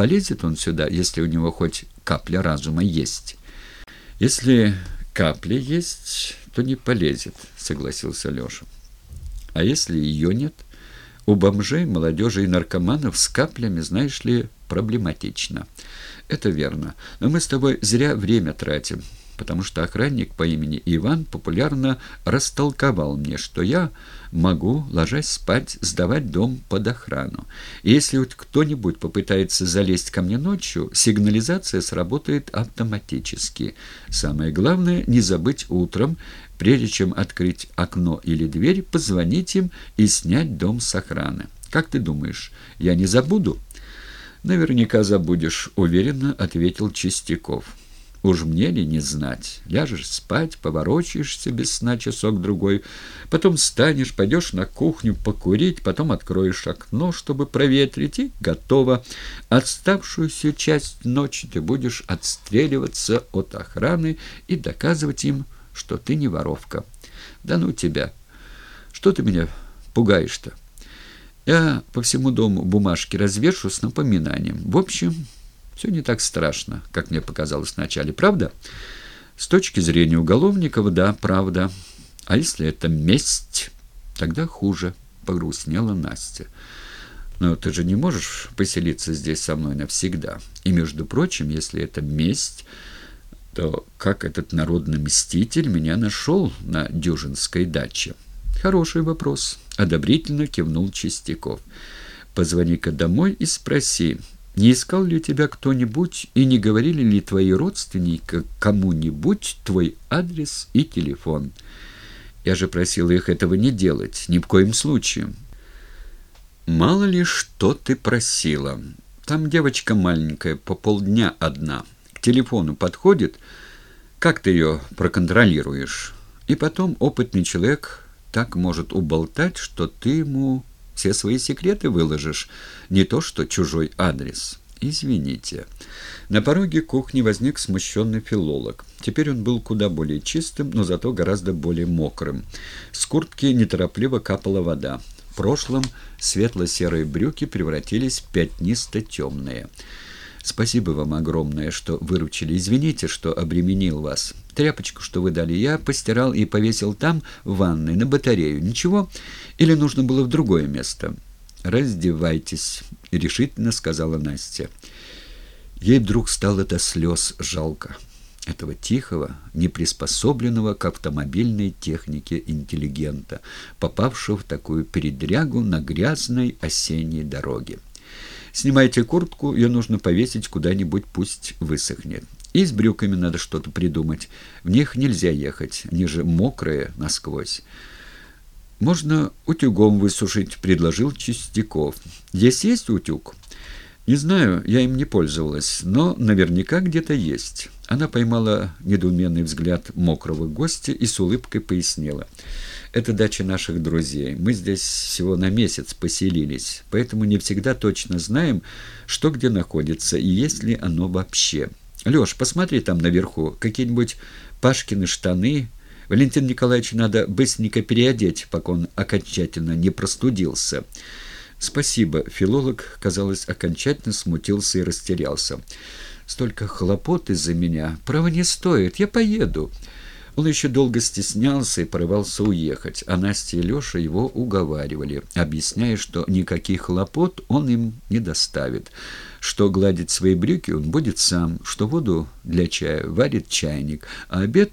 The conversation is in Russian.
полезет он сюда, если у него хоть капля разума есть? Если капля есть, то не полезет, согласился Леша. А если ее нет? У бомжей, молодежи и наркоманов с каплями, знаешь ли, проблематично. Это верно. Но мы с тобой зря время тратим потому что охранник по имени Иван популярно растолковал мне, что я могу, ложась спать, сдавать дом под охрану. И если вот кто-нибудь попытается залезть ко мне ночью, сигнализация сработает автоматически. Самое главное — не забыть утром, прежде чем открыть окно или дверь, позвонить им и снять дом с охраны. Как ты думаешь, я не забуду? «Наверняка забудешь», — уверенно ответил Чистяков. Уж мне ли не знать? Ляжешь спать, поворочаешься без сна часок-другой, потом встанешь, пойдешь на кухню покурить, потом откроешь окно, чтобы проветрить, и готово. Отставшуюся часть ночи ты будешь отстреливаться от охраны и доказывать им, что ты не воровка. Да ну тебя! Что ты меня пугаешь-то? Я по всему дому бумажки развешу с напоминанием. В общем... Все не так страшно, как мне показалось вначале, правда? С точки зрения уголовников, да, правда. А если это месть, тогда хуже, погрустнела Настя. Но ты же не можешь поселиться здесь со мной навсегда. И, между прочим, если это месть, то как этот народный мститель меня нашел на Дюжинской даче? Хороший вопрос. Одобрительно кивнул Чистяков. Позвони-ка домой и спроси, не искал ли тебя кто-нибудь и не говорили ли твои родственники кому-нибудь твой адрес и телефон? Я же просила их этого не делать, ни в коем случае. Мало ли, что ты просила. Там девочка маленькая, по полдня одна. К телефону подходит. Как ты ее проконтролируешь? И потом опытный человек так может уболтать, что ты ему все свои секреты выложишь, не то что чужой адрес. Извините. На пороге кухни возник смущенный филолог. Теперь он был куда более чистым, но зато гораздо более мокрым. С куртки неторопливо капала вода. В прошлом светло-серые брюки превратились в пятнисто-темные. Спасибо вам огромное, что выручили. Извините, что обременил вас. Тряпочку, что вы дали, я постирал и повесил там, в ванной, на батарею. Ничего? Или нужно было в другое место?» «Раздевайтесь», — решительно сказала Настя. Ей вдруг стало до слез жалко этого тихого, неприспособленного к автомобильной технике интеллигента, попавшего в такую передрягу на грязной осенней дороге. Снимайте куртку, ее нужно повесить куда-нибудь, пусть высохнет. И с брюками надо что-то придумать. В них нельзя ехать, они же мокрые насквозь. «Можно утюгом высушить», — предложил Чистяков. «Здесь есть утюг?» «Не знаю, я им не пользовалась, но наверняка где-то есть». Она поймала недоуменный взгляд мокрого гостя и с улыбкой пояснила. «Это дача наших друзей. Мы здесь всего на месяц поселились, поэтому не всегда точно знаем, что где находится и есть ли оно вообще. Леш, посмотри там наверху, какие-нибудь Пашкины штаны...» Валентин Николаевич надо быстренько переодеть, пока он окончательно не простудился. Спасибо. Филолог, казалось, окончательно смутился и растерялся. Столько хлопот из-за меня. Право не стоит. Я поеду. Он еще долго стеснялся и порывался уехать, а Настя и Леша его уговаривали, объясняя, что никаких хлопот он им не доставит, что гладить свои брюки он будет сам, что воду для чая варит чайник, а обед